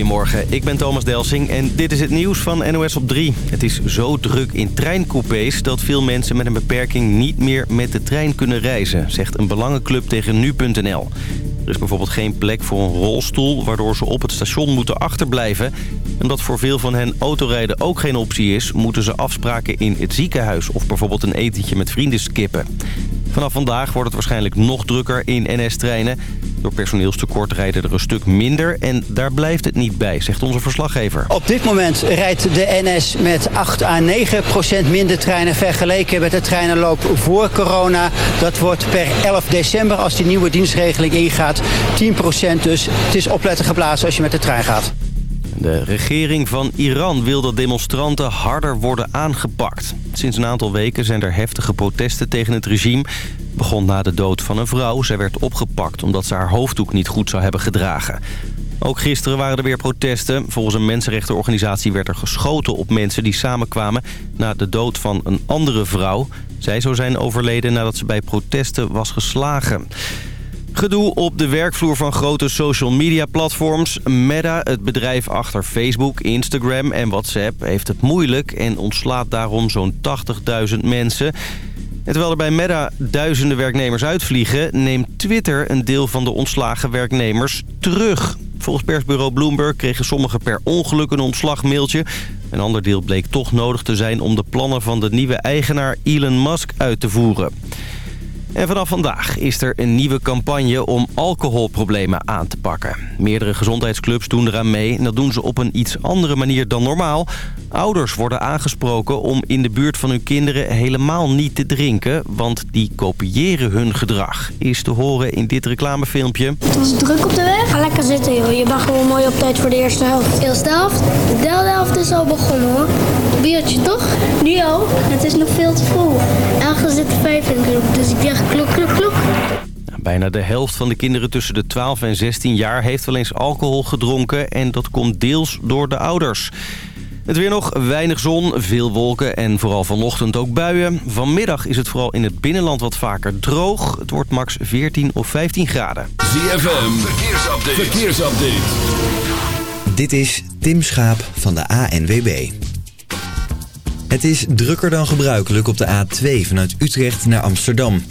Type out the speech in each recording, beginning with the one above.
Goedemorgen, ik ben Thomas Delsing en dit is het nieuws van NOS op 3. Het is zo druk in treincoupés dat veel mensen met een beperking niet meer met de trein kunnen reizen, zegt een belangenclub tegen nu.nl. Er is bijvoorbeeld geen plek voor een rolstoel, waardoor ze op het station moeten achterblijven. En omdat voor veel van hen autorijden ook geen optie is... moeten ze afspraken in het ziekenhuis of bijvoorbeeld een etentje met vrienden skippen. Vanaf vandaag wordt het waarschijnlijk nog drukker in NS-treinen. Door personeelstekort rijden er een stuk minder en daar blijft het niet bij, zegt onze verslaggever. Op dit moment rijdt de NS met 8 à 9 procent minder treinen vergeleken met de treinenloop voor corona. Dat wordt per 11 december, als die nieuwe dienstregeling ingaat, 10 procent. Dus het is opletten geblazen als je met de trein gaat. De regering van Iran wil dat demonstranten harder worden aangepakt. Sinds een aantal weken zijn er heftige protesten tegen het regime. Begon na de dood van een vrouw. Zij werd opgepakt omdat ze haar hoofddoek niet goed zou hebben gedragen. Ook gisteren waren er weer protesten. Volgens een mensenrechtenorganisatie werd er geschoten op mensen die samenkwamen... na de dood van een andere vrouw. Zij zou zijn overleden nadat ze bij protesten was geslagen. Gedoe op de werkvloer van grote social media platforms. Meta, het bedrijf achter Facebook, Instagram en WhatsApp, heeft het moeilijk... en ontslaat daarom zo'n 80.000 mensen. En terwijl er bij Meta duizenden werknemers uitvliegen... neemt Twitter een deel van de ontslagen werknemers terug. Volgens persbureau Bloomberg kregen sommigen per ongeluk een ontslagmailtje. Een ander deel bleek toch nodig te zijn om de plannen van de nieuwe eigenaar Elon Musk uit te voeren. En vanaf vandaag is er een nieuwe campagne om alcoholproblemen aan te pakken. Meerdere gezondheidsclubs doen eraan mee en dat doen ze op een iets andere manier dan normaal. Ouders worden aangesproken om in de buurt van hun kinderen helemaal niet te drinken... want die kopiëren hun gedrag. Is te horen in dit reclamefilmpje. Het was druk op de weg. Ga lekker zitten joh. Je bent gewoon mooi op tijd voor de eerste helft. De eerste helft? De derde helft is al begonnen hoor. Biertje toch? Nu al? Het is nog veel te vroeg. Ergens zit vijf in de dus ik zeg klok, klok, klok. Bijna de helft van de kinderen tussen de 12 en 16 jaar heeft wel eens alcohol gedronken... en dat komt deels door de ouders. Het weer nog, weinig zon, veel wolken en vooral vanochtend ook buien. Vanmiddag is het vooral in het binnenland wat vaker droog. Het wordt max 14 of 15 graden. ZFM, verkeersupdate. verkeersupdate. Dit is Tim Schaap van de ANWB. Het is drukker dan gebruikelijk op de A2 vanuit Utrecht naar Amsterdam.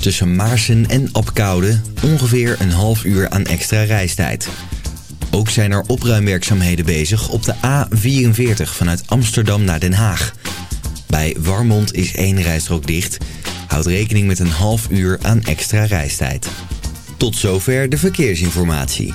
Tussen Maarsen en Apkoude ongeveer een half uur aan extra reistijd. Ook zijn er opruimwerkzaamheden bezig op de A44 vanuit Amsterdam naar Den Haag. Bij Warmond is één rijstrook dicht. Houd rekening met een half uur aan extra reistijd. Tot zover de verkeersinformatie.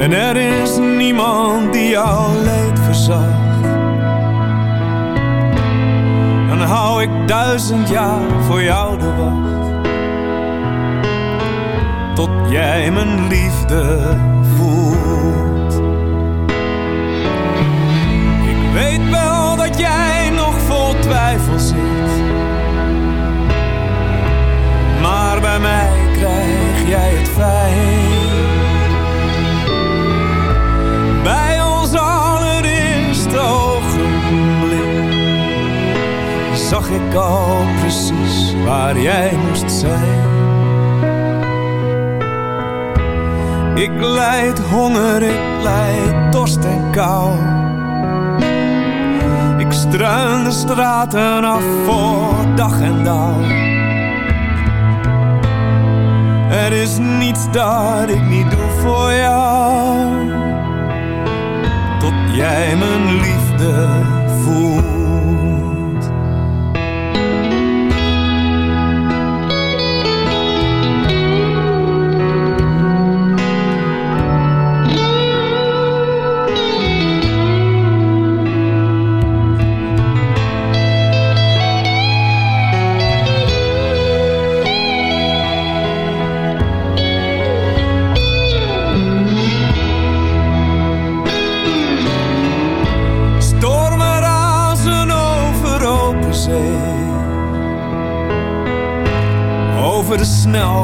en er is niemand die jouw leed verzacht. Dan hou ik duizend jaar voor jou de wacht. Tot jij mijn liefde Ik struin de straten af voor dag en dauw. Er is niets dat ik niet doe voor jou. Tot jij mijn liefde voelt.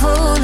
hold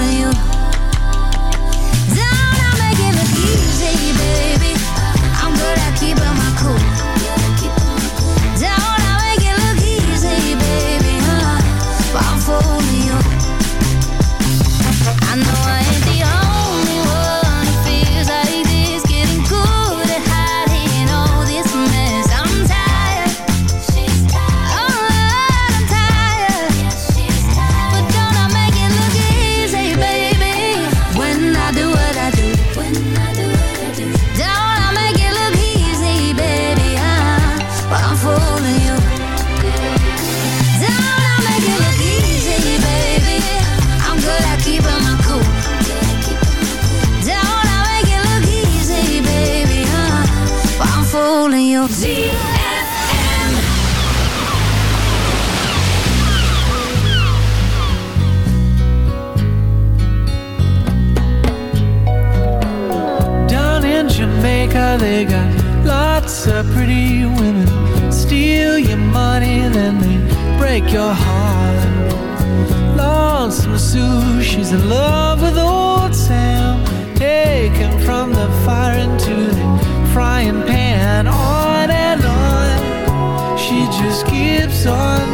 She's in love with old Sam, taken from the fire into the frying pan. On and on, she just keeps on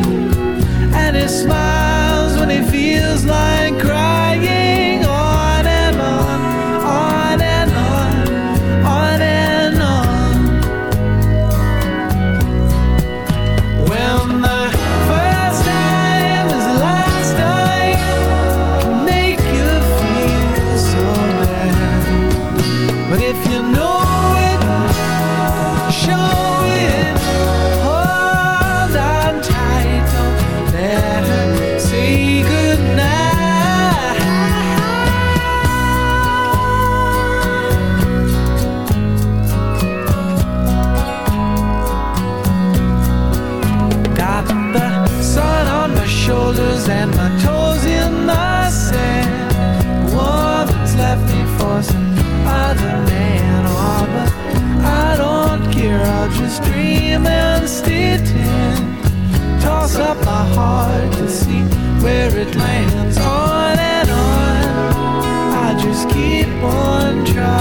try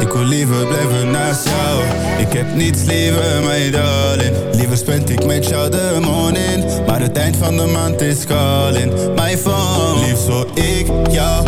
Ik wil liever blijven naast jou. Ik heb niets liever, mij darling Liever spend ik met jou de morning. Maar het eind van de maand is calling My phone. Lief zou ik jou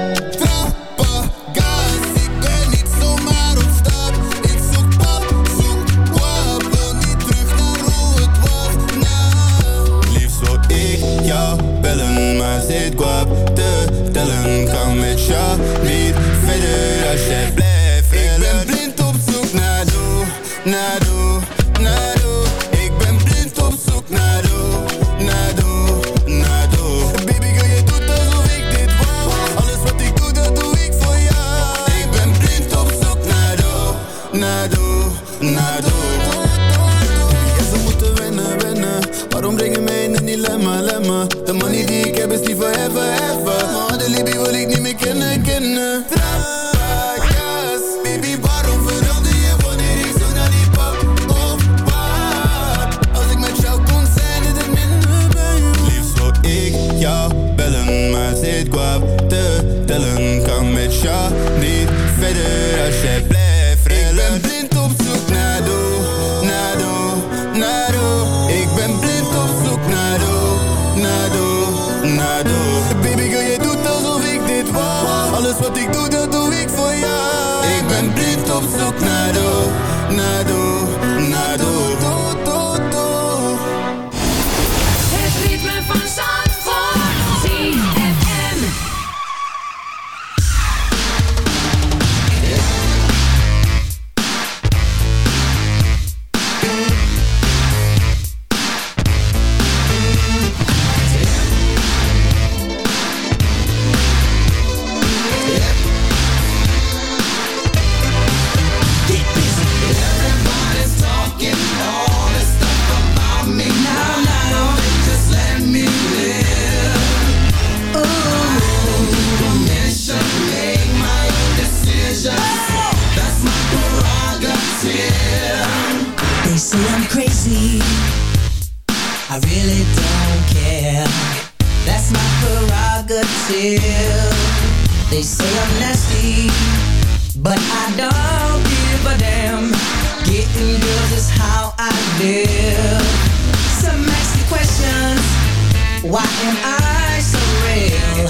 Why am I so real?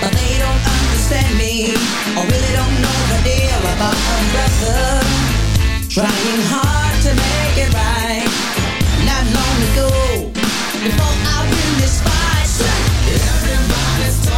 But they don't understand me. Or really don't know the deal about a brother. Trying hard to make it right. Not long ago Before I win this fight Everybody's talking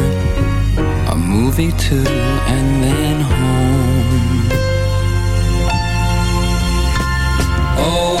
movie too, and then home. Oh,